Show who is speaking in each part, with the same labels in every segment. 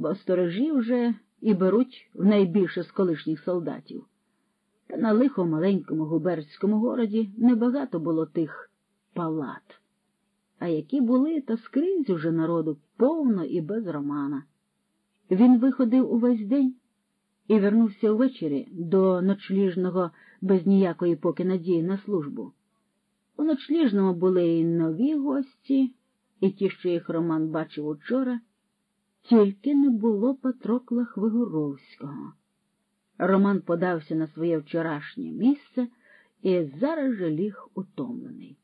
Speaker 1: бо сторожі вже і беруть в найбільше з колишніх солдатів. Та на лихо маленькому губернському городі небагато було тих палат. А які були, то скрізь уже народу повно і без романа. Він виходив увесь день і вернувся ввечері до ночліжного без ніякої поки надії на службу. У ночліжному були і нові гості, і ті, що їх Роман бачив учора, тільки не було Патрокла Хвигоровського. Роман подався на своє вчорашнє місце і зараз же ліг утомлений.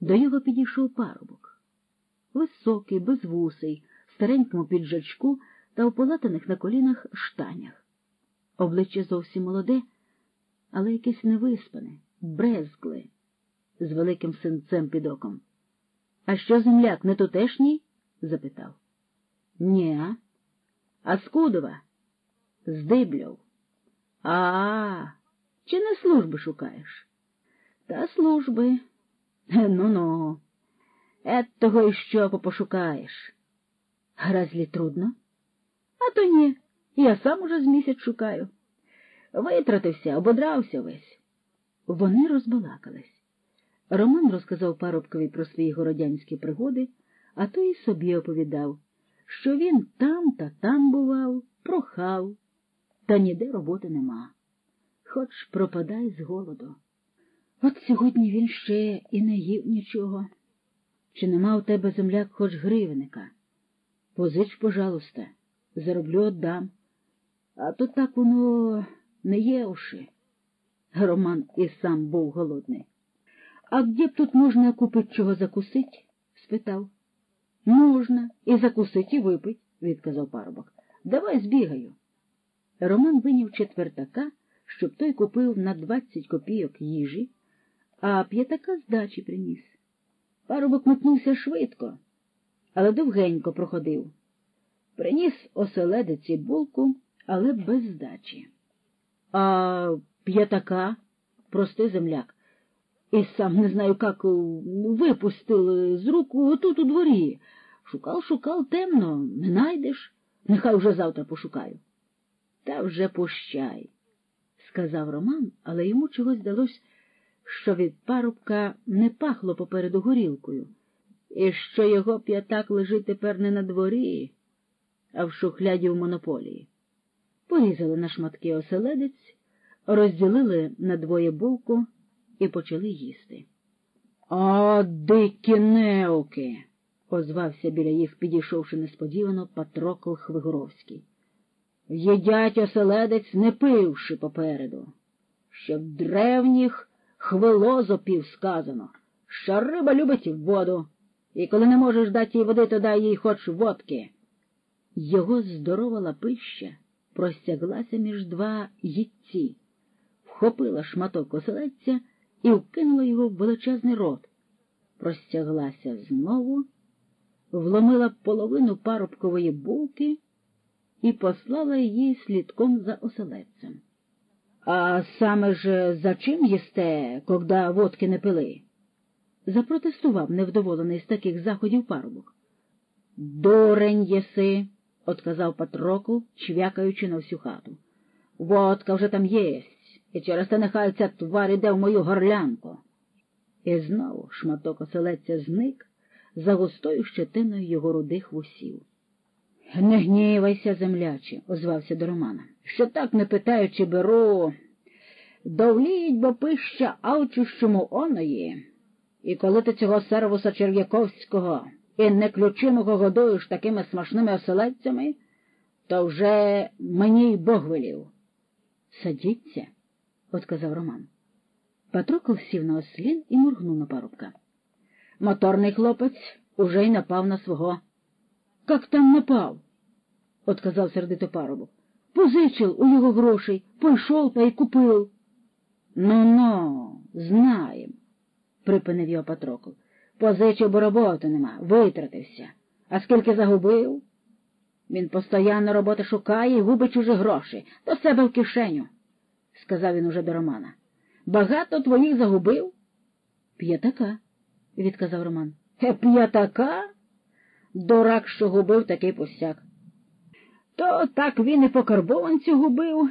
Speaker 1: До його підійшов парубок. Високий, безвусий, старенькому піджачку та у полатаних на колінах штанях. Обличчя зовсім молоде, але якесь невиспане, брезгле, з великим синцем під оком. А що земляк не тутешній? запитав. Нє, а Скудова? Здибльов. А, чи не служби шукаєш? Та служби. Ну-ну, Еттого і що попошукаєш? Гразлі трудно? А то ні, я сам уже з місяць шукаю. Витратився, ободрався весь. Вони розбалакались. Роман розказав парубкові про свої городянські пригоди, а той і собі оповідав, що він там та там бував, прохав, та ніде роботи нема. Хоч пропадай з голоду. От сьогодні він ще і не їв нічого. Чи нема у тебе земляк хоч гривника? Позич, пожалуйста, зароблю отдам. А то так воно не є уши. Роман і сам був голодний. А де б тут можна купити чого закусить? спитав. Можна, і закусить, і випить, відказав парубок. Давай збігаю. Роман виняв четвертака, щоб той купив на двадцять копійок їжі, а п'ятака здачі приніс. Парубок метнувся швидко, але довгенько проходив. Приніс оселедиці булку, але без здачі. А п'ятака, простий земляк, і сам не знаю, як випустили з руку тут у дворі. Шукав, шукав темно, не найдеш. Нехай уже завтра пошукаю. Та вже пущай, сказав Роман, але йому чогось здалось, що від парубка не пахло попереду горілкою, і що його п'ятак лежить тепер не на дворі, а в шухляді в монополії. Порізали на шматки оселедець, розділили на двоє булку і почали їсти. А дикі неуки, озвався біля їх, підійшовши несподівано Патрокл Хвигоровський. Їдять оселедець, не пивши попереду. Ще в древніх хвилозопів сказано, що риба любить воду, і коли не можеш дати їй води, то дай їй хоч водки. Його здорова лапища простяглася між два їдці, вхопила шматок оселедця і вкинула його в величезний рот, простяглася знову, вломила половину парубкової булки і послала її слідком за оселедцем. А саме ж за чим їсте, когда водки не пили? Запротестував невдоволений з таких заходів парубок. Дурень єси, отказав Патрокл, чвякаючи на всю хату. Водка вже там єсть, і через те нехай ця твар іде в мою горлянку. І знову шматок оселедця зник за густою щетиною його рудих вусів. Не гнівайся, земляче, озвався до Романа. Що так не питаючи, беру. Довліть, бо пища авчущому оної. І коли ти цього сервуса Черв'яковського і неключимого годуєш такими смачними оселедцями, то вже мені й Бог велів. Садіться, отказав Роман. Патрокол сів на ослін і моргнув на парубка. Моторний хлопець уже й напав на свого. Как там напав? отказав сердито парубок. Позичил у його грошей, пойшов та й купив. Ну-ну, знаєм, припинив його Патрокол. Позичив, бо роботи нема, витратився. А скільки загубив? Він постоянно роботи шукає і губить чужі гроші до себе в кишеню, сказав він уже до Романа. Багато твоїх загубив? П'ятака, відказав Роман. Е, п'ятака? Дурак, що губив такий посяк. То так він і по карбованцю губив,